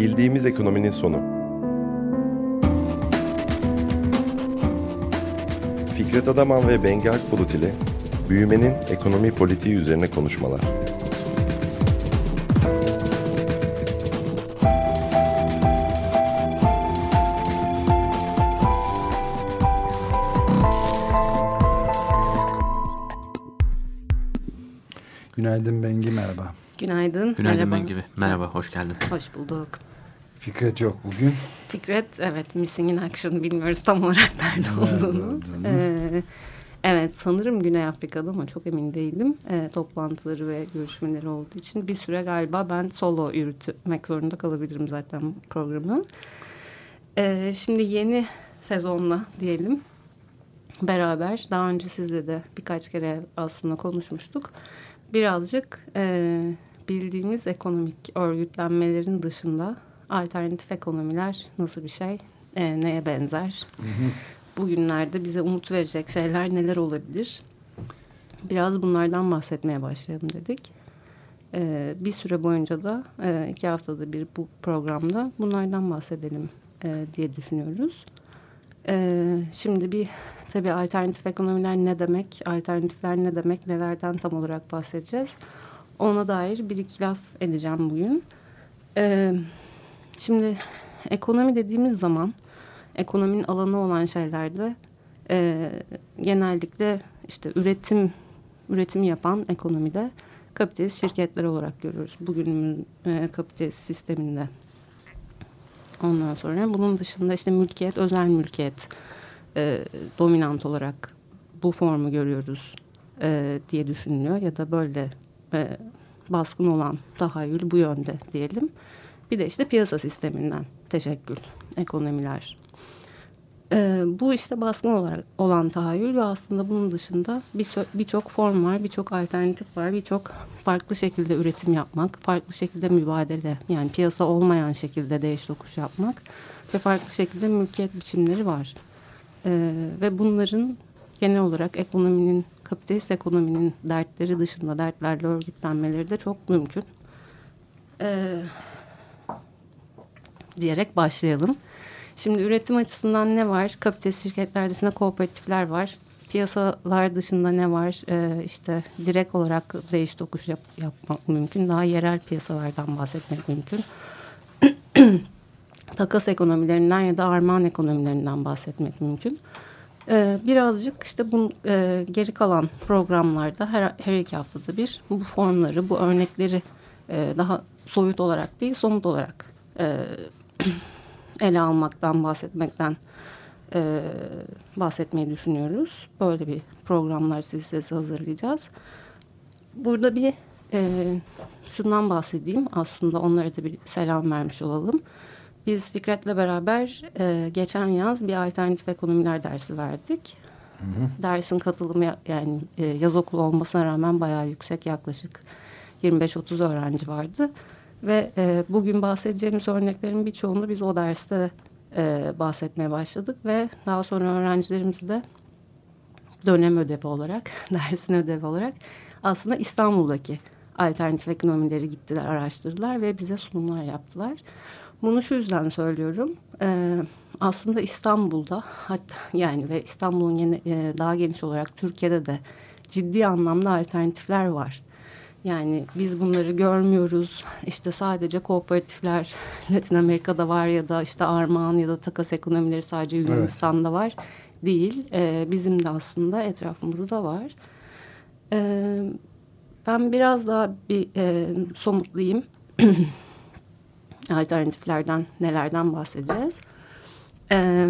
Bildiğimiz ekonominin sonu. Fikret Adaman ve Bengi Akbulut ile büyümenin ekonomi politiği üzerine konuşmalar. Günaydın Bengi merhaba. Günaydın. Günaydın merhaba. Bengi Merhaba, hoş geldin. Hoş bulduk. Fikret yok bugün. Fikret, evet Missing in Action bilmiyoruz tam olarak nerede, nerede olduğunu. Ee, evet, sanırım Güney Afrika'da ama çok emin değilim. Ee, toplantıları ve görüşmeleri olduğu için bir süre galiba ben solo yürütmek zorunda kalabilirim zaten programı. Ee, şimdi yeni sezonla diyelim beraber daha önce sizle de birkaç kere aslında konuşmuştuk birazcık e, bildiğimiz ekonomik örgütlenmelerin dışında alternatif ekonomiler nasıl bir şey, e, neye benzer? Hı hı. Bugünlerde bize umut verecek şeyler neler olabilir? Biraz bunlardan bahsetmeye başlayalım dedik. E, bir süre boyunca da e, iki haftada bir bu programda bunlardan bahsedelim e, diye düşünüyoruz. E, şimdi bir Tabii alternatif ekonomiler ne demek, alternatifler ne demek, nelerden tam olarak bahsedeceğiz. Ona dair bir iki laf edeceğim bugün. Ee, şimdi ekonomi dediğimiz zaman ekonominin alanı olan şeylerde e, genellikle işte üretim üretimi yapan ekonomide kapitalist şirketler olarak görüyoruz. Bugünümüz e, kapitalist sisteminde. Ondan sonra bunun dışında işte mülkiyet, özel mülkiyet, e, dominant olarak bu formu görüyoruz e, diye düşünülüyor ya da böyle e, baskın olan tahayyül bu yönde diyelim. Bir de işte piyasa sisteminden teşekkül ekonomiler. E, bu işte baskın olarak olan tahayyül ve aslında bunun dışında birçok bir form var, birçok alternatif var, birçok farklı şekilde üretim yapmak, farklı şekilde mübadele yani piyasa olmayan şekilde değiş tokuş yapmak ve farklı şekilde mülkiyet biçimleri var. E, ve bunların genel olarak ekonominin, kapitalist ekonominin dertleri dışında dertlerle örgütlenmeleri de çok mümkün. E, diyerek başlayalım. Şimdi üretim açısından ne var? Kapitalist şirketler dışında kooperatifler var. Piyasalar dışında ne var? Ee, işte direkt olarak değiş tokuş yap, yapmak mümkün. Daha yerel piyasalardan bahsetmek mümkün. takas ekonomilerinden ya da armağan ekonomilerinden bahsetmek mümkün. Ee, birazcık işte bu e, geri kalan programlarda her, her iki haftada bir bu formları, bu örnekleri e, daha soyut olarak değil somut olarak e, ele almaktan, bahsetmekten e, bahsetmeyi düşünüyoruz. Böyle bir programlar silsilesi hazırlayacağız. Burada bir e, şundan bahsedeyim. Aslında onlara da bir selam vermiş olalım. Biz Fikret'le beraber e, geçen yaz bir alternatif ekonomiler dersi verdik. Hı hı. Dersin katılımı yani e, yaz okulu olmasına rağmen bayağı yüksek yaklaşık 25-30 öğrenci vardı. Ve e, bugün bahsedeceğimiz örneklerin birçoğunu biz o derste e, bahsetmeye başladık. Ve daha sonra öğrencilerimiz de dönem ödevi olarak, dersin ödevi olarak aslında İstanbul'daki alternatif ekonomileri gittiler, araştırdılar ve bize sunumlar yaptılar. Bunu şu yüzden söylüyorum. Ee, aslında İstanbul'da hatta yani ve İstanbul'un e, daha geniş olarak Türkiye'de de ciddi anlamda alternatifler var. Yani biz bunları görmüyoruz. İşte sadece kooperatifler Latin Amerika'da var ya da işte armağan ya da takas ekonomileri sadece Yunanistan'da evet. var değil. Ee, bizim de aslında etrafımızda var. Ee, ben biraz daha bir e, somutlayayım. alternatiflerden nelerden bahsedeceğiz. Ee,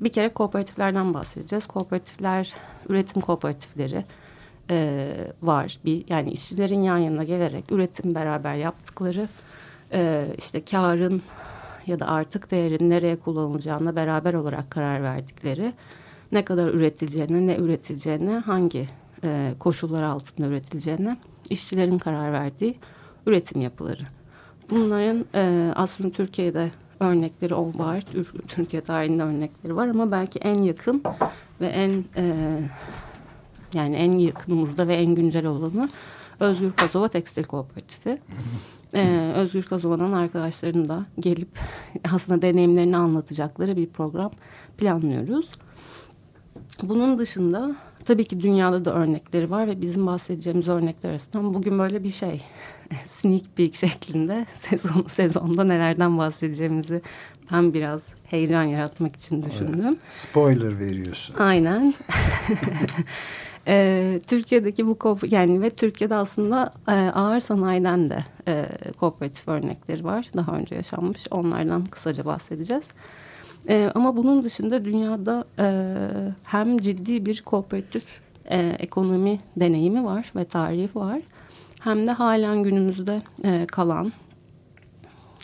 bir kere kooperatiflerden bahsedeceğiz. Kooperatifler, üretim kooperatifleri e, var. Bir yani işçilerin yan yana gelerek üretim beraber yaptıkları e, işte karın ya da artık değerin nereye kullanılacağına beraber olarak karar verdikleri ne kadar üretileceğine, ne üretileceğine, hangi e, koşullar altında üretileceğine işçilerin karar verdiği üretim yapıları. Bunların e, aslında Türkiye'de örnekleri o var. Türkiye tarihinde örnekleri var ama belki en yakın ve en e, yani en yakınımızda ve en güncel olanı Özgür Kazova Tekstil Kooperatifi. Ee, Özgür Kazova'nın arkadaşlarının da gelip aslında deneyimlerini anlatacakları bir program planlıyoruz. Bunun dışında tabii ki dünyada da örnekleri var ve bizim bahsedeceğimiz örnekler arasından bugün böyle bir şey sneak peek şeklinde sezon, sezonda nelerden bahsedeceğimizi ben biraz heyecan yaratmak için düşündüm. Evet. Spoiler veriyorsun. Aynen. e, Türkiye'deki bu yani ve Türkiye'de aslında e, ağır sanayiden de e, kooperatif örnekleri var. Daha önce yaşanmış. Onlardan kısaca bahsedeceğiz. E, ama bunun dışında dünyada e, hem ciddi bir kooperatif e, ekonomi deneyimi var ve tarihi var. Hem de halen günümüzde e, kalan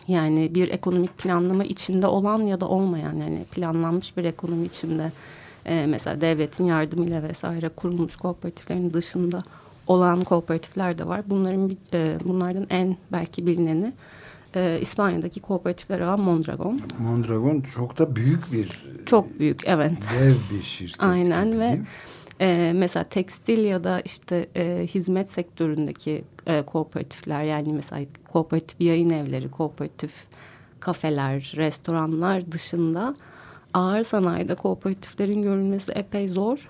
yani bir ekonomik planlama içinde olan ya da olmayan yani planlanmış bir ekonomi içinde e, mesela devletin yardımıyla vesaire kurulmuş kooperatiflerin dışında olan kooperatifler de var. Bunların e, bunlardan en belki bilineni e, İspanya'daki kooperatifler olan Mondragon. Mondragon çok da büyük bir çok büyük evet dev bir şirket. Aynen gibi, ve e, mesela tekstil ya da işte e, hizmet sektöründeki e, kooperatifler yani mesela kooperatif yayın evleri, kooperatif kafeler, restoranlar dışında ağır sanayide kooperatiflerin görülmesi epey zor.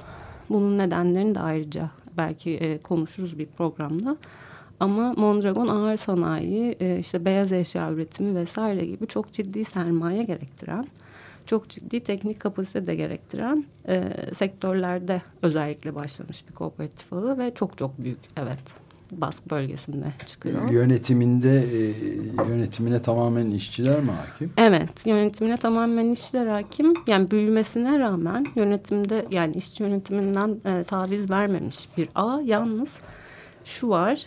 Bunun nedenlerini de ayrıca belki e, konuşuruz bir programda. Ama Mondragon ağır sanayi, e, işte beyaz eşya üretimi vesaire gibi çok ciddi sermaye gerektiren, çok ciddi teknik kapasite de gerektiren e, sektörlerde özellikle başlamış bir kooperatif ağı ve çok çok büyük, evet. Bask bölgesinde çıkıyor. Yönetiminde e, yönetimine tamamen işçiler mi hakim? Evet, yönetimine tamamen işçiler hakim. Yani büyümesine rağmen yönetimde yani işçi yönetiminden e, taviz vermemiş bir ağ. Yalnız şu var,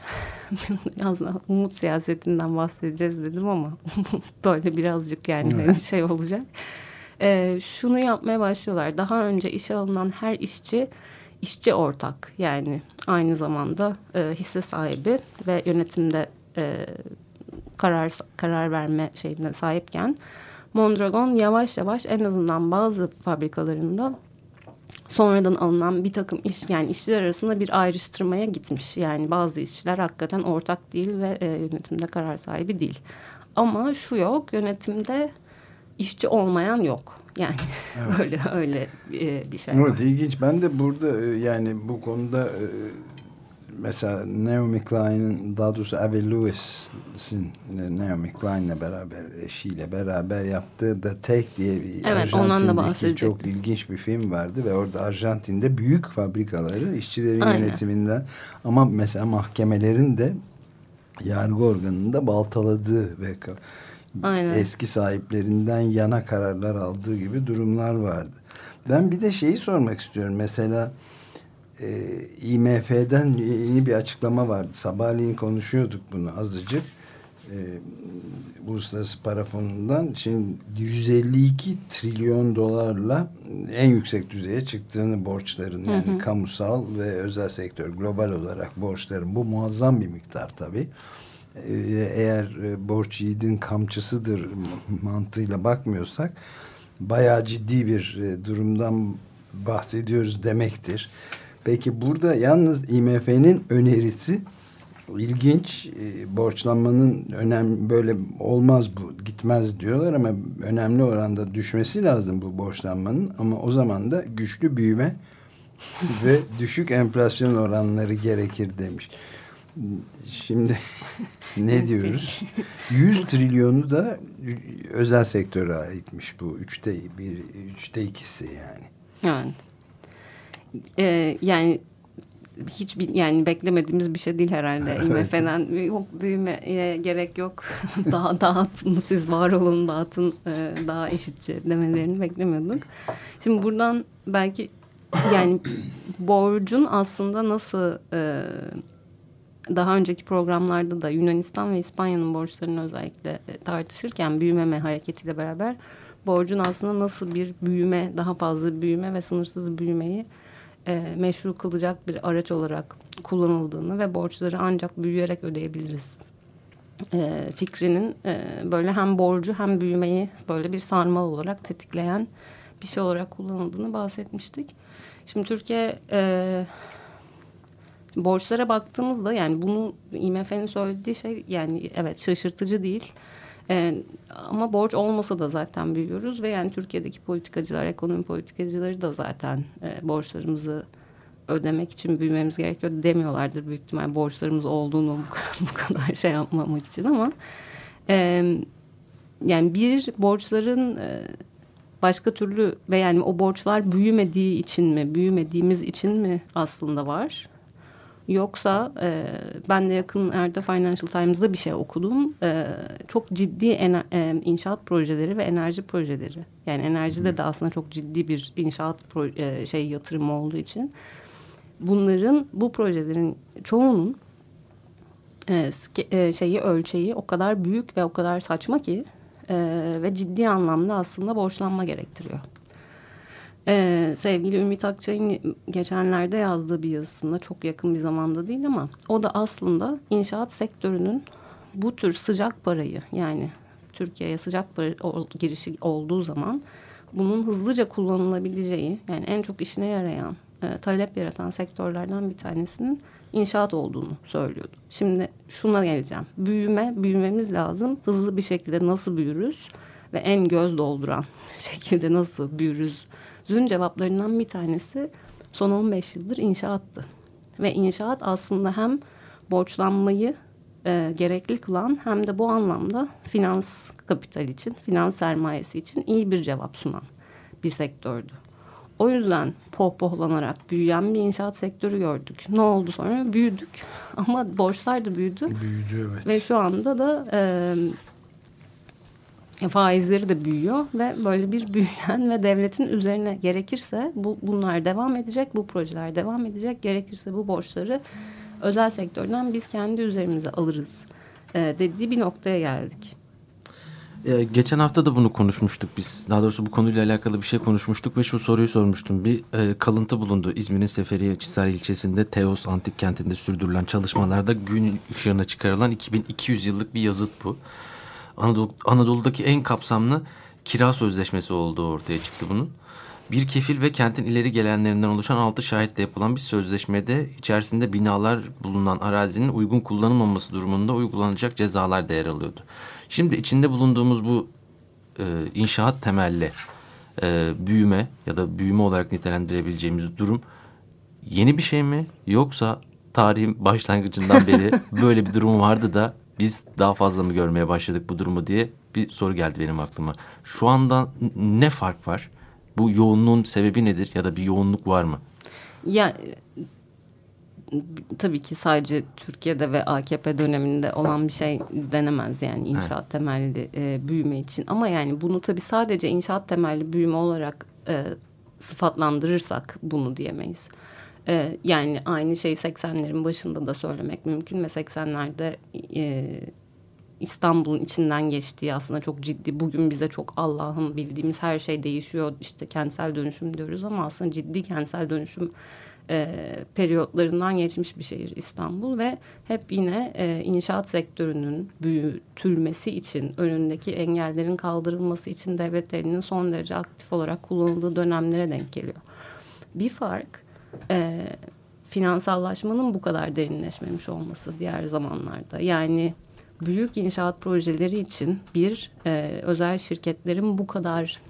aslında umut siyasetinden bahsedeceğiz dedim ama böyle birazcık yani evet. şey olacak. E, şunu yapmaya başlıyorlar. Daha önce işe alınan her işçi işçi ortak yani aynı zamanda e, hisse sahibi ve yönetimde e, karar karar verme şeyine sahipken Mondragon yavaş yavaş en azından bazı fabrikalarında sonradan alınan bir takım iş yani işçiler arasında bir ayrıştırmaya gitmiş. Yani bazı işçiler hakikaten ortak değil ve e, yönetimde karar sahibi değil. Ama şu yok yönetimde işçi olmayan yok. Yani evet. öyle öyle bir şey evet, var. ilginç. Ben de burada e, yani bu konuda e, mesela Naomi Klein'in daha doğrusu Avi Lewis'in e, Naomi Klein'le beraber eşiyle beraber yaptığı The Take diye bir evet, Arjantin'deki çok ilginç bir film vardı ve orada Arjantin'de büyük fabrikaları işçilerin Aynen. yönetiminden ama mesela mahkemelerin de yargı organında baltaladığı ve Aynen. eski sahiplerinden yana kararlar aldığı gibi durumlar vardı. Ben bir de şeyi sormak istiyorum. Mesela e, IMF'den yeni bir açıklama vardı. Sabahleyin konuşuyorduk bunu azıcık. E, Uluslararası Para Fonu'ndan şimdi 152 trilyon dolarla en yüksek düzeye çıktığını borçların yani hı hı. kamusal ve özel sektör global olarak borçların bu muazzam bir miktar tabii. Ee, eğer e, borç yiğidin kamçısıdır mantığıyla bakmıyorsak bayağı ciddi bir e, durumdan bahsediyoruz demektir. Peki burada yalnız IMF'nin önerisi ilginç. E, borçlanmanın önem böyle olmaz bu gitmez diyorlar ama önemli oranda düşmesi lazım bu borçlanmanın ama o zaman da güçlü büyüme ve düşük enflasyon oranları gerekir demiş. Şimdi ne diyoruz? 100 trilyonu da özel sektöre aitmiş bu. Üçte, bir, üçte ikisi yani. Evet. Ee, yani hiç bir, yani beklemediğimiz bir şey değil herhalde. IMF'den yok büyümeye gerek yok. daha dağıtın siz var olun dağıtın e, daha eşitçe demelerini beklemiyorduk. Şimdi buradan belki yani borcun aslında nasıl e, daha önceki programlarda da Yunanistan ve İspanya'nın borçlarını özellikle e, tartışırken büyümeme hareketiyle beraber borcun aslında nasıl bir büyüme, daha fazla büyüme ve sınırsız büyümeyi e, meşru kılacak bir araç olarak kullanıldığını ve borçları ancak büyüyerek ödeyebiliriz e, fikrinin e, böyle hem borcu hem büyümeyi böyle bir sarmal olarak tetikleyen bir şey olarak kullanıldığını bahsetmiştik. Şimdi Türkiye e, borçlara baktığımızda yani bunu IMF'nin söylediği şey yani evet şaşırtıcı değil. Ee, ama borç olmasa da zaten büyüyoruz ve yani Türkiye'deki politikacılar, ekonomi politikacıları da zaten e, borçlarımızı ödemek için büyümemiz gerekiyor demiyorlardır büyük ihtimal borçlarımız olduğunu bu kadar, bu kadar şey yapmamak için ama e, yani bir borçların e, başka türlü ve yani o borçlar büyümediği için mi büyümediğimiz için mi aslında var Yoksa e, ben de yakın Erda Financial Times'da bir şey okudum. E, çok ciddi ener, e, inşaat projeleri ve enerji projeleri. Yani enerjide de aslında çok ciddi bir inşaat pro, e, şey yatırımı olduğu için bunların bu projelerin çoğunun e, e, şeyi ölçeği o kadar büyük ve o kadar saçma ki e, ve ciddi anlamda aslında borçlanma gerektiriyor. Ee, sevgili Ümit Akçay'ın geçenlerde yazdığı bir yazısında çok yakın bir zamanda değil ama o da aslında inşaat sektörünün bu tür sıcak parayı yani Türkiye'ye sıcak para girişi olduğu zaman bunun hızlıca kullanılabileceği yani en çok işine yarayan e, talep yaratan sektörlerden bir tanesinin inşaat olduğunu söylüyordu. Şimdi şuna geleceğim. Büyüme, büyümemiz lazım. Hızlı bir şekilde nasıl büyürüz ve en göz dolduran şekilde nasıl büyürüz Zün cevaplarından bir tanesi son 15 yıldır inşaattı. Ve inşaat aslında hem borçlanmayı e, gerekli kılan hem de bu anlamda finans kapital için, finans sermayesi için iyi bir cevap sunan bir sektördü. O yüzden pohpohlanarak büyüyen bir inşaat sektörü gördük. Ne oldu sonra? Büyüdük ama borçlar da büyüdü. Büyüdü evet. Ve şu anda da e, faizleri de büyüyor ve böyle bir büyüyen ve devletin üzerine gerekirse bu bunlar devam edecek, bu projeler devam edecek. Gerekirse bu borçları özel sektörden biz kendi üzerimize alırız e, dediği bir noktaya geldik. Ee, geçen hafta da bunu konuşmuştuk biz. Daha doğrusu bu konuyla alakalı bir şey konuşmuştuk ve şu soruyu sormuştum. Bir e, kalıntı bulundu İzmir'in Seferiye Çisar ilçesinde Teos Antik Kenti'nde sürdürülen çalışmalarda gün ışığına çıkarılan 2200 yıllık bir yazıt bu. Anadolu, Anadolu'daki en kapsamlı kira sözleşmesi olduğu ortaya çıktı bunun. Bir kefil ve kentin ileri gelenlerinden oluşan altı şahitle yapılan bir sözleşmede içerisinde binalar bulunan arazinin uygun kullanılmaması durumunda uygulanacak cezalar da yer alıyordu. Şimdi içinde bulunduğumuz bu e, inşaat temelli e, büyüme ya da büyüme olarak nitelendirebileceğimiz durum yeni bir şey mi yoksa tarihin başlangıcından beri böyle bir durum vardı da biz daha fazla mı görmeye başladık bu durumu diye bir soru geldi benim aklıma. Şu anda ne fark var? Bu yoğunluğun sebebi nedir ya da bir yoğunluk var mı? Ya tabii ki sadece Türkiye'de ve AKP döneminde olan bir şey denemez yani inşaat evet. temelli e, büyüme için. Ama yani bunu tabii sadece inşaat temelli büyüme olarak e, sıfatlandırırsak bunu diyemeyiz. Ee, yani aynı şeyi 80'lerin başında da söylemek mümkün ve 80'lerde e, İstanbul'un içinden geçtiği aslında çok ciddi. Bugün bize çok Allah'ın bildiğimiz her şey değişiyor. İşte kentsel dönüşüm diyoruz ama aslında ciddi kentsel dönüşüm e, periyotlarından geçmiş bir şehir İstanbul ve hep yine e, inşaat sektörünün büyütülmesi için önündeki engellerin kaldırılması için devlet elinin son derece aktif olarak kullanıldığı dönemlere denk geliyor. Bir fark e, finansallaşmanın bu kadar derinleşmemiş olması diğer zamanlarda. Yani büyük inşaat projeleri için bir e, özel şirketlerin bu kadar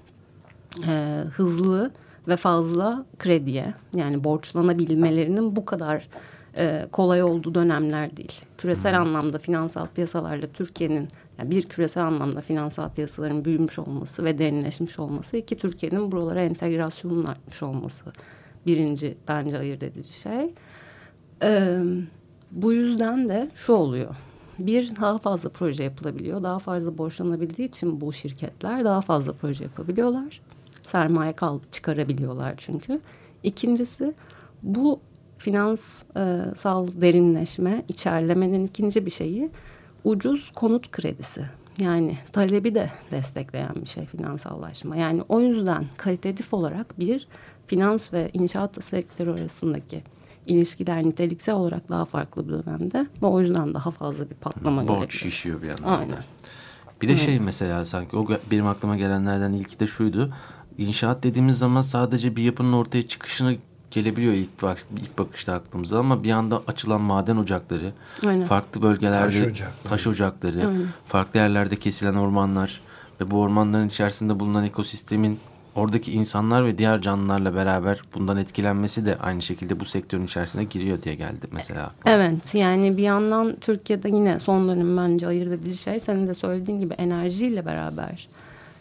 e, hızlı ve fazla krediye yani borçlanabilmelerinin bu kadar e, kolay olduğu dönemler değil. Küresel hmm. anlamda finansal piyasalarla Türkiye'nin yani bir küresel anlamda finansal piyasaların büyümüş olması ve derinleşmiş olması iki Türkiye'nin buralara entegrasyonun artmış olması birinci bence ayırt edici şey. Ee, bu yüzden de şu oluyor. Bir daha fazla proje yapılabiliyor. Daha fazla borçlanabildiği için bu şirketler daha fazla proje yapabiliyorlar. Sermaye kal çıkarabiliyorlar çünkü. İkincisi bu finansal derinleşme, içerlemenin ikinci bir şeyi ucuz konut kredisi. Yani talebi de destekleyen bir şey finansallaşma. Yani o yüzden kalitatif olarak bir finans ve inşaat sektörü arasındaki ilişkiler niteliksel olarak daha farklı bir dönemde ve o yüzden daha fazla bir patlama Borç Borç şişiyor bir yandan. Aynen. Bir de şey mesela sanki o benim aklıma gelenlerden ilki de şuydu. İnşaat dediğimiz zaman sadece bir yapının ortaya çıkışını gelebiliyor ilk, bak, ilk bakışta aklımıza ama bir anda açılan maden ocakları, Aynen. farklı bölgelerde Taş ocakları. taş ocakları, Aynen. farklı yerlerde kesilen ormanlar ve bu ormanların içerisinde bulunan ekosistemin oradaki insanlar ve diğer canlılarla beraber bundan etkilenmesi de aynı şekilde bu sektörün içerisine giriyor diye geldi mesela. Evet yani bir yandan Türkiye'de yine son dönem bence ayırt edici şey senin de söylediğin gibi enerjiyle beraber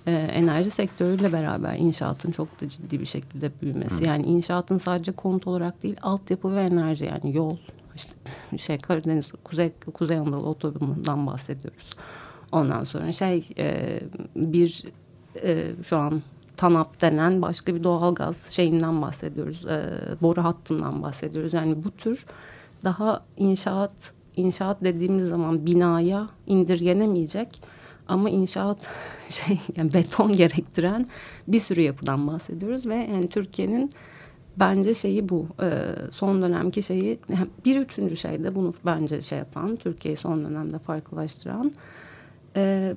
e, enerji sektörüyle beraber inşaatın çok da ciddi bir şekilde büyümesi. Yani inşaatın sadece konut olarak değil altyapı ve enerji yani yol işte şey Karadeniz Kuzey Kuzey Anadolu otobanından bahsediyoruz. Ondan sonra şey e, bir e, şu an TANAP denen başka bir doğalgaz şeyinden bahsediyoruz. E, boru hattından bahsediyoruz. Yani bu tür daha inşaat inşaat dediğimiz zaman binaya indirgenemeyecek ama inşaat şey yani beton gerektiren bir sürü yapıdan bahsediyoruz ve yani Türkiye'nin bence şeyi bu e, son dönemki şeyi bir üçüncü şey de bunu bence şey yapan Türkiye'yi son dönemde farklılaştıran e,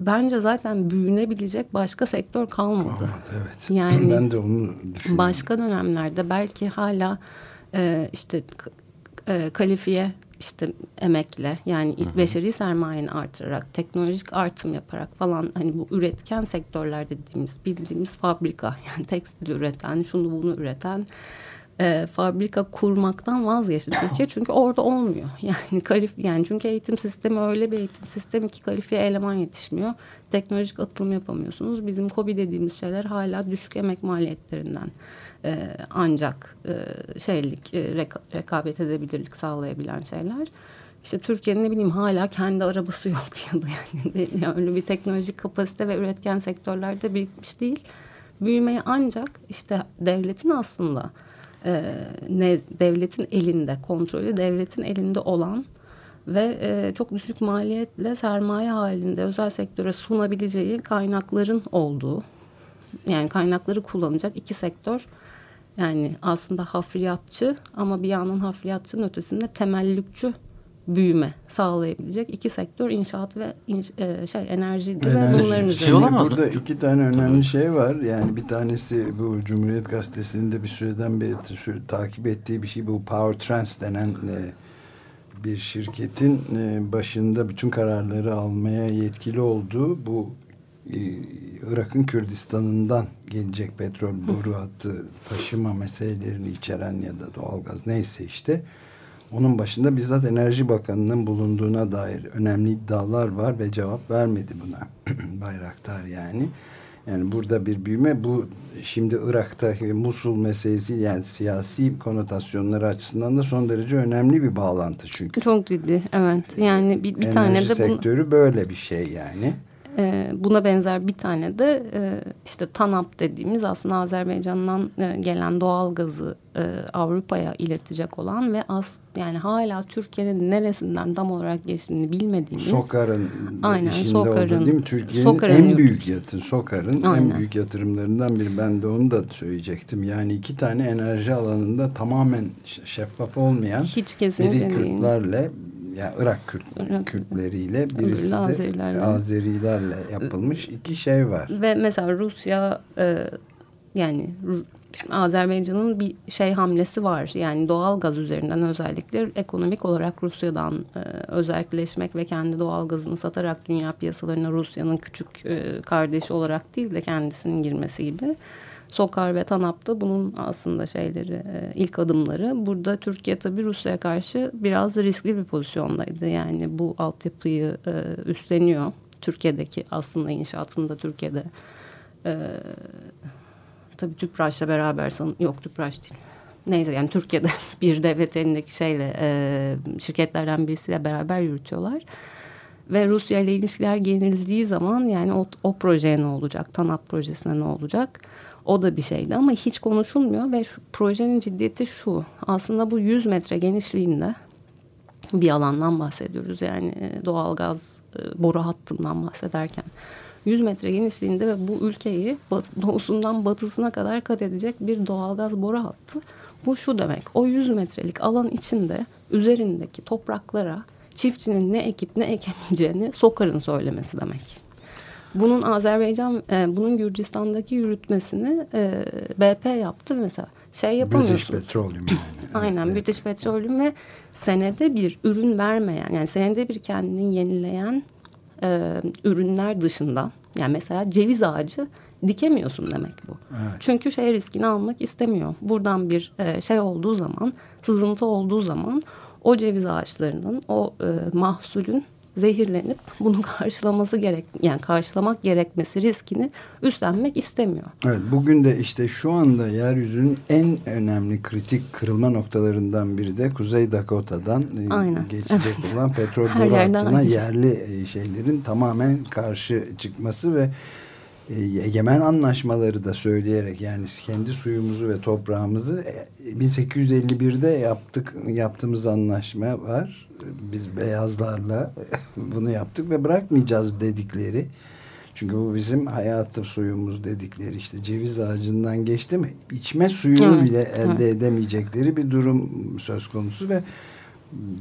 bence zaten büyünebilecek başka sektör kalmadı. Kalmadı, evet. Yani ben de onu düşünüyorum. Başka dönemlerde belki hala e, işte e, kalifiye işte emekle yani ilk beşeri sermayeni artırarak teknolojik artım yaparak falan hani bu üretken sektörler dediğimiz bildiğimiz fabrika yani tekstil üreten şunu bunu üreten e, fabrika kurmaktan vazgeçti Türkiye çünkü orada olmuyor yani kalif yani çünkü eğitim sistemi öyle bir eğitim sistemi ki kalifiye eleman yetişmiyor teknolojik atılım yapamıyorsunuz bizim kobi dediğimiz şeyler hala düşük emek maliyetlerinden e, ancak e, şeylik e, reka- rekabet edebilirlik sağlayabilen şeyler. İşte Türkiye'nin ne bileyim hala kendi arabası yok ya da yani, yani öyle bir teknolojik kapasite ve üretken sektörlerde birikmiş değil. Büyümeyi ancak işte devletin aslında e, ne devletin elinde kontrolü devletin elinde olan ve e, çok düşük maliyetle sermaye halinde özel sektöre sunabileceği kaynakların olduğu yani kaynakları kullanacak iki sektör yani aslında hafriyatçı ama bir yandan hafriyatçının ötesinde temellükçü büyüme sağlayabilecek iki sektör inşaat ve inş, e, şey enerjiydi Enerji. ve bunların Şimdi üzerine. olamaz mı? Burada iki tane önemli şey var. Yani bir tanesi bu Cumhuriyet Gazetesi'nin de bir süreden beri şu, takip ettiği bir şey bu Power Trans denen e, bir şirketin e, başında bütün kararları almaya yetkili olduğu bu e, Irak'ın Kürdistan'ından gelecek petrol boru hattı taşıma meselelerini içeren ya da doğalgaz neyse işte onun başında bizzat Enerji Bakanı'nın bulunduğuna dair önemli iddialar var ve cevap vermedi buna Bayraktar yani. Yani burada bir büyüme bu şimdi Irak'taki Musul meselesi yani siyasi konotasyonları açısından da son derece önemli bir bağlantı çünkü. Çok ciddi evet yani bir, bir Enerji tane de bunu, sektörü böyle bir şey yani. E, buna benzer bir tane de e, işte TANAP dediğimiz aslında Azerbaycan'dan e, gelen doğal gazı e, Avrupa'ya iletecek olan ve as yani hala Türkiye'nin neresinden tam olarak geçtiğini bilmediğimiz Sokar'ın Aynen, işinde Sokar'ın- değil mi? Türkiye'nin en büyük yatırım, Sokar'ın en büyük yatırımlarından biri. Ben de onu da söyleyecektim. Yani iki tane enerji alanında tamamen şeffaf olmayan hiç biri. Kürtlerle yani Irak Kürt, Irak- Kürtleriyle birisi de Azerilerle. Azerilerle yapılmış iki şey var. Ve mesela Rusya e, yani Azerbaycan'ın bir şey hamlesi var. Yani doğal gaz üzerinden özellikle ekonomik olarak Rusya'dan e, özelleşmek ve kendi doğal gazını satarak dünya piyasalarına Rusya'nın küçük e, kardeşi olarak değil de kendisinin girmesi gibi. Sokar ve TANAP da bunun aslında şeyleri e, ilk adımları. Burada Türkiye tabii Rusya'ya karşı biraz riskli bir pozisyondaydı. Yani bu altyapıyı e, üstleniyor. Türkiye'deki aslında inşaatını da Türkiye'de e, tabii Tüpraş'la beraber san yok Tüpraş değil. Neyse yani Türkiye'de bir devlet elindeki şeyle e, şirketlerden birisiyle beraber yürütüyorlar. Ve Rusya ile ilişkiler gerildiği zaman yani o, o projeye ne olacak? TANAP projesine ne olacak? O da bir şeydi ama hiç konuşulmuyor ve şu, projenin ciddiyeti şu. Aslında bu 100 metre genişliğinde bir alandan bahsediyoruz. Yani e, doğalgaz e, boru hattından bahsederken. 100 metre genişliğinde ve bu ülkeyi doğusundan batısına kadar kat edecek bir doğalgaz boru hattı. Bu şu demek. O 100 metrelik alan içinde üzerindeki topraklara çiftçinin ne ekip ne ekemeyeceğini Sokar'ın söylemesi demek. Bunun Azerbaycan, e, bunun Gürcistan'daki yürütmesini e, BP yaptı mesela. şey yapamıyorsun. British Petroleum yani. Aynen Evet. British Petroleum ve senede bir ürün vermeyen yani senede bir kendini yenileyen e, ürünler dışında yani mesela ceviz ağacı dikemiyorsun demek bu. Evet. Çünkü şey riskini almak istemiyor. Buradan bir e, şey olduğu zaman sızıntı olduğu zaman o ceviz ağaçlarının o e, mahsulün zehirlenip bunu karşılaması gerek yani karşılamak gerekmesi riskini üstlenmek istemiyor. Evet, bugün de işte şu anda yeryüzünün en önemli kritik kırılma noktalarından biri de Kuzey Dakota'dan e, Aynen. geçecek olan petrol boru hattına şey. yerli e, şeylerin tamamen karşı çıkması ve e, egemen anlaşmaları da söyleyerek yani kendi suyumuzu ve toprağımızı e, 1851'de yaptık yaptığımız anlaşma var. Biz beyazlarla bunu yaptık ve bırakmayacağız dedikleri. Çünkü bu bizim hayatı suyumuz dedikleri işte ceviz ağacından geçti mi içme suyunu Evet, bile elde evet. edemeyecekleri bir durum söz konusu ve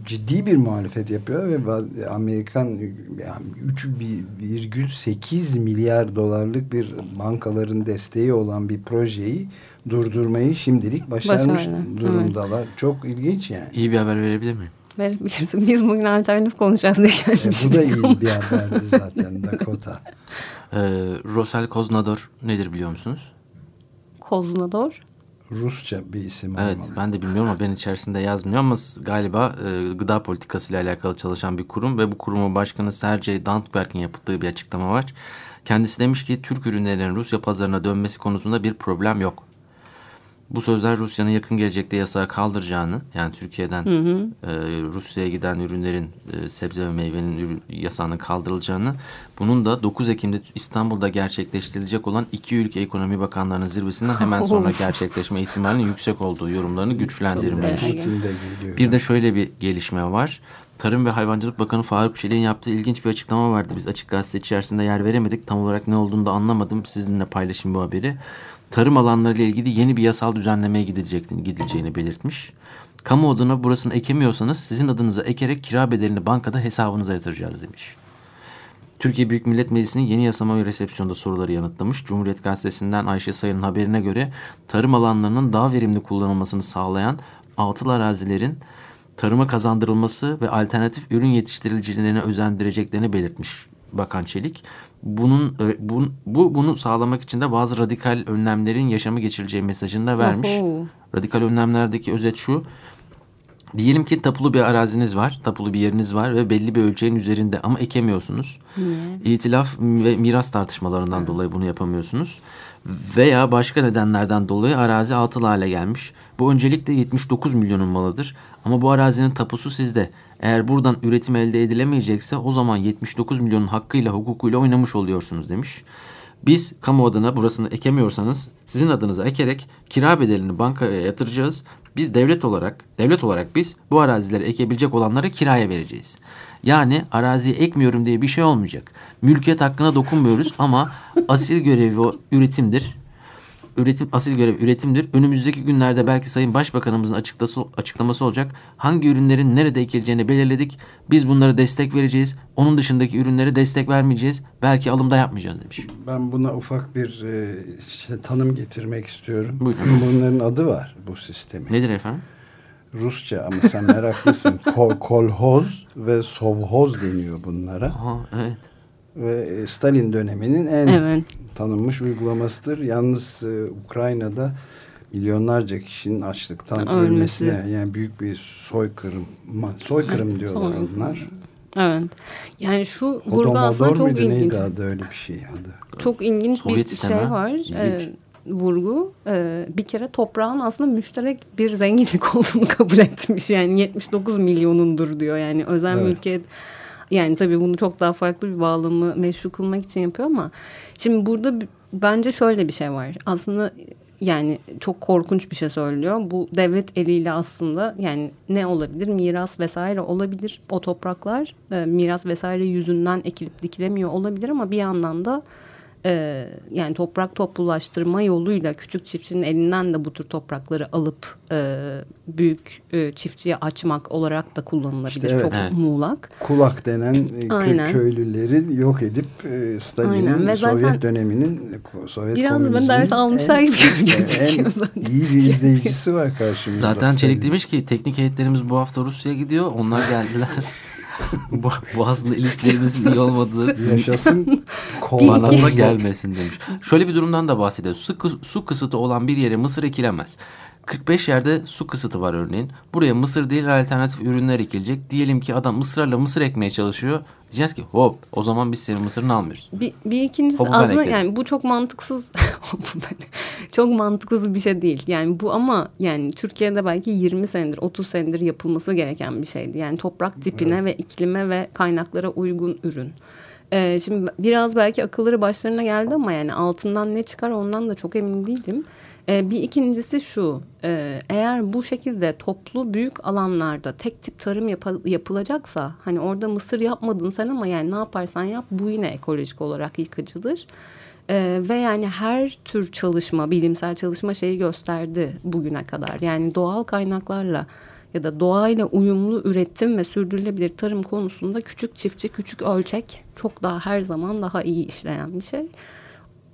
ciddi bir muhalefet yapıyor ve Amerikan yani 3,8 milyar dolarlık bir bankaların desteği olan bir projeyi durdurmayı şimdilik başarmış Başardı, durumdalar. Çok ilginç yani. İyi bir haber verebilir miyim? Verebilirsin. Biz bugün alternatif konuşacağız diye E, gelmiştik. bu da iyi bir haberdi zaten Dakota. Ee, Rosel Koznador nedir biliyor musunuz? Koznador. Rusça bir isim Evet olmalı. ben de bilmiyorum ama ben içerisinde yazmıyor ama galiba e, gıda politikası ile alakalı çalışan bir kurum ve bu kurumun başkanı Sergey Dantberg'in yaptığı bir açıklama var. Kendisi demiş ki Türk ürünlerinin Rusya pazarına dönmesi konusunda bir problem yok. Bu sözler Rusya'nın yakın gelecekte yasağı kaldıracağını yani Türkiye'den e, Rusya'ya giden ürünlerin e, sebze ve meyvenin ürün, yasağının kaldırılacağını bunun da 9 Ekim'de İstanbul'da gerçekleştirilecek olan iki ülke ekonomi bakanlarının zirvesinden hemen sonra gerçekleşme ihtimalinin yüksek olduğu yorumlarını güçlendirmiş. Putin de geliyor. Bir de şöyle bir gelişme var. Tarım ve Hayvancılık Bakanı Faruk Çelik'in yaptığı ilginç bir açıklama vardı. Biz açık gazete içerisinde yer veremedik. Tam olarak ne olduğunu da anlamadım. Sizinle paylaşayım bu haberi. Tarım alanlarıyla ilgili yeni bir yasal düzenlemeye gidileceğini belirtmiş. Kamu adına burasını ekemiyorsanız sizin adınıza ekerek kira bedelini bankada hesabınıza yatıracağız demiş. Türkiye Büyük Millet Meclisi'nin yeni yasama ve resepsiyonda soruları yanıtlamış. Cumhuriyet Gazetesi'nden Ayşe Sayın'ın haberine göre tarım alanlarının daha verimli kullanılmasını sağlayan atıl arazilerin tarıma kazandırılması ve alternatif ürün yetiştiricilerine özendireceklerini belirtmiş Bakan Çelik. Bunun e, bu, bu bunu sağlamak için de bazı radikal önlemlerin yaşamı geçireceği mesajını da vermiş. Oho. Radikal önlemlerdeki özet şu. Diyelim ki tapulu bir araziniz var, tapulu bir yeriniz var ve belli bir ölçeğin üzerinde ama ekemiyorsunuz. İtilaf ve miras tartışmalarından dolayı bunu yapamıyorsunuz. Veya başka nedenlerden dolayı arazi atıl hale gelmiş. Bu öncelikle 79 milyonun malıdır. Ama bu arazinin tapusu sizde. Eğer buradan üretim elde edilemeyecekse o zaman 79 milyonun hakkıyla hukukuyla oynamış oluyorsunuz demiş. Biz kamu adına burasını ekemiyorsanız sizin adınıza ekerek kira bedelini bankaya yatıracağız. Biz devlet olarak, devlet olarak biz bu arazileri ekebilecek olanlara kiraya vereceğiz. Yani araziye ekmiyorum diye bir şey olmayacak. Mülkiyet hakkına dokunmuyoruz ama asil görevi o üretimdir. Üretim asil görev üretimdir. Önümüzdeki günlerde belki Sayın Başbakanımızın açıklası, açıklaması olacak. Hangi ürünlerin nerede ekileceğini belirledik. Biz bunlara destek vereceğiz. Onun dışındaki ürünlere destek vermeyeceğiz. Belki alımda yapmayacağız demiş. Ben buna ufak bir e, işte, tanım getirmek istiyorum. Buyurun. Bunların adı var bu sistemin. Nedir efendim? Rusça ama sen meraklısın. Kol, kolhoz ve sovhoz deniyor bunlara. Aha, evet. Ve Stalin döneminin en Evet. tanınmış uygulamasıdır. Yalnız e, Ukrayna'da milyonlarca kişinin açlıktan Ölmesi. ölmesine yani büyük bir soykırım soykırım diyorlar onlar. Evet. Yani şu vurgu aslında Hodomodor çok ilginç. neydi adı öyle bir şey adı. Çok ilginç Sovyet bir sistemi, şey var. Ee, vurgu e, bir kere toprağın aslında müşterek bir zenginlik olduğunu kabul etmiş. Yani 79 milyonundur diyor. Yani özel Evet. mülkiyet yani tabii bunu çok daha farklı bir bağlamı meşru kılmak için yapıyor ama şimdi burada bence şöyle bir şey var. Aslında yani çok korkunç bir şey söylüyor. Bu devlet eliyle aslında yani ne olabilir? Miras vesaire olabilir. O topraklar e, miras vesaire yüzünden ekilip dikilemiyor olabilir ama bir yandan da e, yani toprak toplulaştırma yoluyla küçük çiftçinin elinden de bu tür toprakları alıp e, büyük e, çiftçiye açmak olarak da kullanılabilir. İşte evet. Çok Evet. muğlak. Kulak denen e, Aynen. köylüleri yok edip e, Stalin'in Sovyet döneminin Sovyet biraz da ben ders almışlar gibi gözüküyor en zaten. iyi bir izleyicisi var karşımızda. Zaten. Çelik demiş ki teknik heyetlerimiz bu hafta Rusya'ya gidiyor. Onlar geldiler. aslında ilişkilerimizin iyi olmadığı Yaşasın manasına gelmesin demiş. Şöyle bir durumdan da bahsediyor. Su, su kısıtı olan bir yere mısır ekilemez. 45 yerde su kısıtı var örneğin. Buraya mısır değil alternatif ürünler ekilecek. Diyelim ki adam ısrarla mısır ekmeye çalışıyor. Diyeceğiz ki hop o zaman biz senin mısırını almıyoruz. Bir, bir ikincisi ben aslında ekledim. yani bu çok mantıksız çok mantıksız bir şey değil. Yani bu ama yani Türkiye'de belki 20 senedir 30 senedir yapılması gereken bir şeydi. Yani toprak tipine ve iklime ve kaynaklara uygun ürün. Ee, şimdi biraz belki akılları başlarına geldi ama yani altından ne çıkar ondan da çok emin değilim. Ee, bir ikincisi şu, e, eğer bu şekilde toplu büyük alanlarda tek tip tarım yapa- yapılacaksa, hani orada mısır yapmadın sen ama yani ne yaparsan yap bu yine ekolojik olarak yıkıcıdır. Ee, ve yani her tür çalışma, bilimsel çalışma şeyi gösterdi bugüne kadar. Yani doğal kaynaklarla ya da doğayla uyumlu üretim ve sürdürülebilir tarım konusunda küçük çiftçi, küçük ölçek çok daha her zaman daha iyi işleyen bir şey.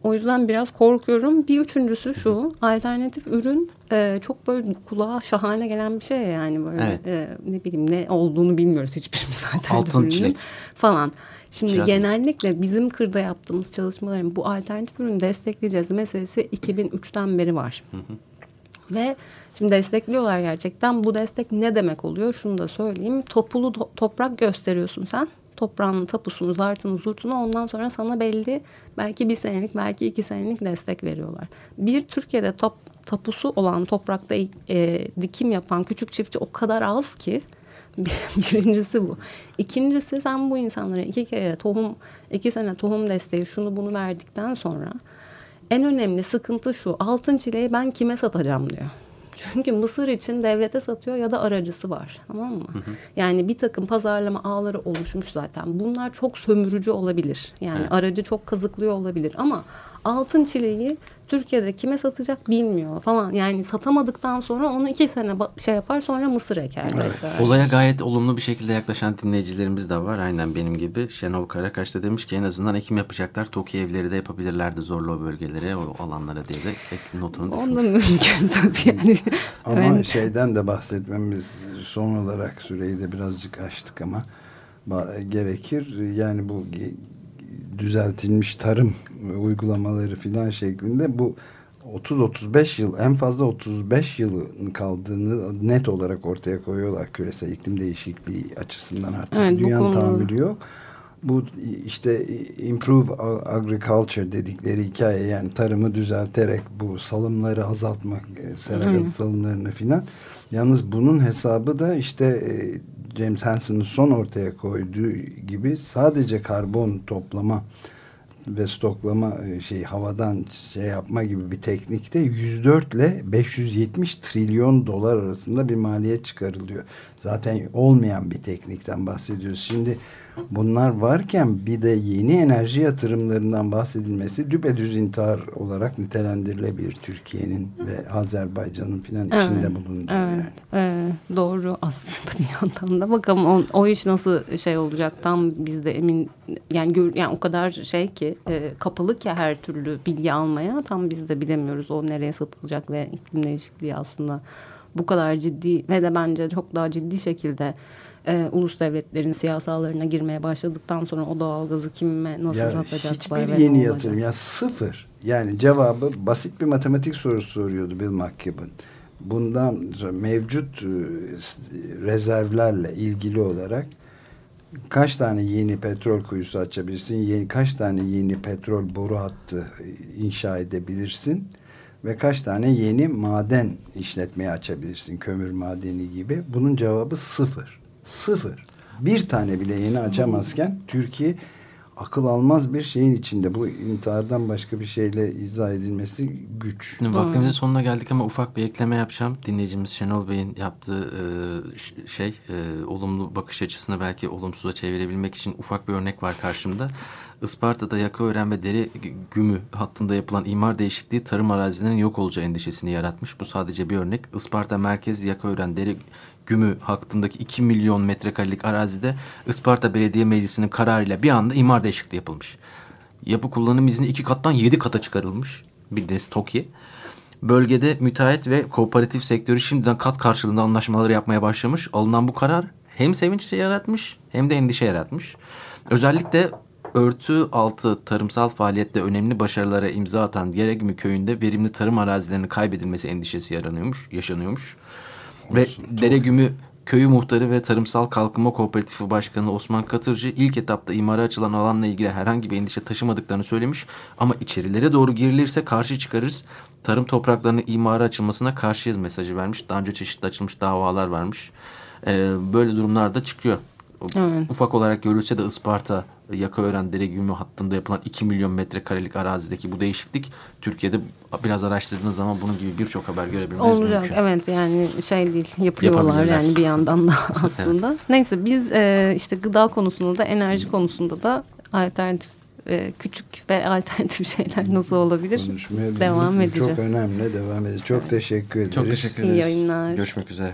O yüzden biraz korkuyorum. Bir üçüncüsü şu alternatif ürün e, çok böyle kulağa şahane gelen bir şey yani böyle Evet. e, ne bileyim ne olduğunu bilmiyoruz hiçbirimiz alternatif Altın ürünün çilek. falan. Şimdi Kiraz. genellikle bizim kırda yaptığımız çalışmaların bu alternatif ürünü destekleyeceğiz meselesi 2003'ten beri var. Ve şimdi destekliyorlar gerçekten. Bu destek ne demek oluyor? Şunu da söyleyeyim. Topulu to- toprak gösteriyorsun sen. Toprağın tapusunu, zartını, zurtunu ondan sonra sana belli belki bir senelik belki iki senelik destek veriyorlar. Bir Türkiye'de top, tapusu olan toprakta e, dikim yapan küçük çiftçi o kadar az ki birincisi bu. İkincisi sen bu insanlara iki kere tohum, iki sene tohum desteği şunu bunu verdikten sonra en önemli sıkıntı şu. Altın çileği ben kime satacağım diyor. Çünkü Mısır için devlete satıyor ya da aracısı var. Tamam mı? Yani bir takım pazarlama ağları oluşmuş zaten. Bunlar çok sömürücü olabilir. Yani Evet. aracı çok kazıklıyor olabilir ama altın çileği Türkiye'de kime satacak bilmiyor falan. Yani satamadıktan sonra onu iki sene şey yapar sonra Mısır eker. tekrar. Olaya gayet olumlu bir şekilde yaklaşan dinleyicilerimiz de var. Aynen benim gibi. Şenol Karakaş da demiş ki en azından ekim yapacaklar. TOKİ evleri de yapabilirlerdi zorlu bölgelere, o alanlara diye de ek notunu düşmüş. Onda mümkün tabii. Yani. Ama Ben- şeyden de bahsetmemiz son olarak süreyi de birazcık açtık ama gerekir. Yani bu düzeltilmiş tarım uygulamaları filan şeklinde bu 30-35 yıl en fazla 35 yılın kaldığını net olarak ortaya koyuyorlar küresel iklim değişikliği açısından artık Evet, dünyanın tahammülü yok. Bu işte improve agriculture dedikleri hikaye yani tarımı düzelterek bu salımları azaltmak, e, sera gazı salımlarını filan. Yalnız bunun hesabı da işte e, James Hansen'ın son ortaya koyduğu gibi sadece karbon toplama ve stoklama e, şey havadan şey yapma gibi bir teknikte 104 ile 570 trilyon dolar arasında bir maliyet çıkarılıyor. Zaten olmayan bir teknikten bahsediyoruz. Şimdi bunlar varken bir de yeni enerji yatırımlarından bahsedilmesi düpedüz intihar olarak nitelendirilebilir Türkiye'nin ve Azerbaycan'ın filan içinde bulunduğu evet, yani. e, doğru aslında bir yandan da bakalım o, o iş nasıl şey olacak tam biz de emin yani gör, yani o kadar şey ki e, kapalı ki her türlü bilgi almaya tam biz de bilemiyoruz o nereye satılacak ve iklim değişikliği aslında bu kadar ciddi ve de bence çok daha ciddi şekilde e, ulus devletlerin siyasalarına girmeye başladıktan sonra o doğalgazı kime nasıl Ya satacaklar hiçbir yeni yatırım ya sıfır. Yani cevabı basit bir matematik sorusu soruyordu Bill McKibben. Bundan mevcut e, rezervlerle ilgili olarak kaç tane yeni petrol kuyusu açabilirsin? Yeni, kaç tane yeni petrol boru hattı inşa edebilirsin? Ve kaç tane yeni maden işletmeye açabilirsin? Kömür madeni gibi. Bunun cevabı sıfır. Sıfır. Bir tane bile yeni açamazken Türkiye akıl almaz bir şeyin içinde. Bu intihardan başka bir şeyle izah edilmesi güç. Şimdi vaktimizin sonuna geldik ama ufak bir ekleme yapacağım. Dinleyicimiz Şenol Bey'in yaptığı e, şey e, olumlu bakış açısını belki olumsuza çevirebilmek için ufak bir örnek var karşımda. Isparta'da Yakaören ve Dere Gümü hattında yapılan imar değişikliği tarım arazilerinin yok olacağı endişesini yaratmış. Bu sadece bir örnek. Isparta Merkez Yakaören Dere Gümü hattındaki 2 milyon metrekarelik arazide Isparta Belediye Meclisi'nin kararıyla bir anda imar değişikliği yapılmış. Yapı kullanım izni iki kattan yedi kata çıkarılmış. Bildiğiniz TOKİ. Bölgede müteahhit ve kooperatif sektörü şimdiden kat karşılığında anlaşmaları yapmaya başlamış. Alınan bu karar hem sevinç yaratmış hem de endişe yaratmış. Özellikle örtü altı tarımsal faaliyette önemli başarılara imza atan Geregümü köyünde verimli tarım arazilerinin kaybedilmesi endişesi yaranıyormuş, yaşanıyormuş. Ve Deregümü Köyü Muhtarı ve Tarımsal Kalkınma Kooperatifi Başkanı Osman Katırcı ilk etapta imara açılan alanla ilgili herhangi bir endişe taşımadıklarını söylemiş. Ama içerilere doğru girilirse karşı çıkarırız. Tarım topraklarının imara açılmasına karşıyız mesajı vermiş. Daha önce çeşitli açılmış davalar varmış. Ee, böyle durumlarda çıkıyor. Evet. Ufak olarak görülse de Isparta, Yakaören, Deregümü hattında yapılan 2 milyon metrekarelik arazideki bu değişiklik Türkiye'de biraz araştırdığınız zaman bunun gibi birçok haber görebilmeniz Olacak, mümkün. evet yani şey değil yapıyorlar yani bir yandan da aslında. evet. Neyse biz e, işte gıda konusunda da enerji konusunda da alternatif e, küçük ve alternatif şeyler nasıl olabilir? Konuşmaya devam edeceğiz. Çok önemli devam edeceğiz. Çok teşekkür ederiz. Çok teşekkür ederiz. İyi yayınlar. Görüşmek üzere.